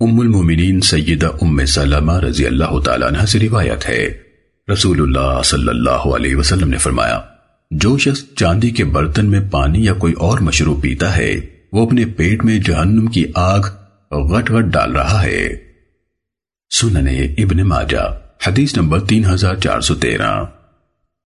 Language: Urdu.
ام المومنین سیدہ ام سلمہ رضی اللہ تعالیٰ عنہ سے روایت ہے۔ رسول اللہ صلی اللہ علیہ وسلم نے فرمایا، جو شخص چاندی کے برتن میں پانی یا کوئی اور مشروب پیتا ہے، وہ اپنے پیٹ میں جہنم کی آگ غٹ غٹ ڈال رہا ہے۔ سننے ابن ماجہ، حدیث نمبر تین ہزار چار سو تیرہ۔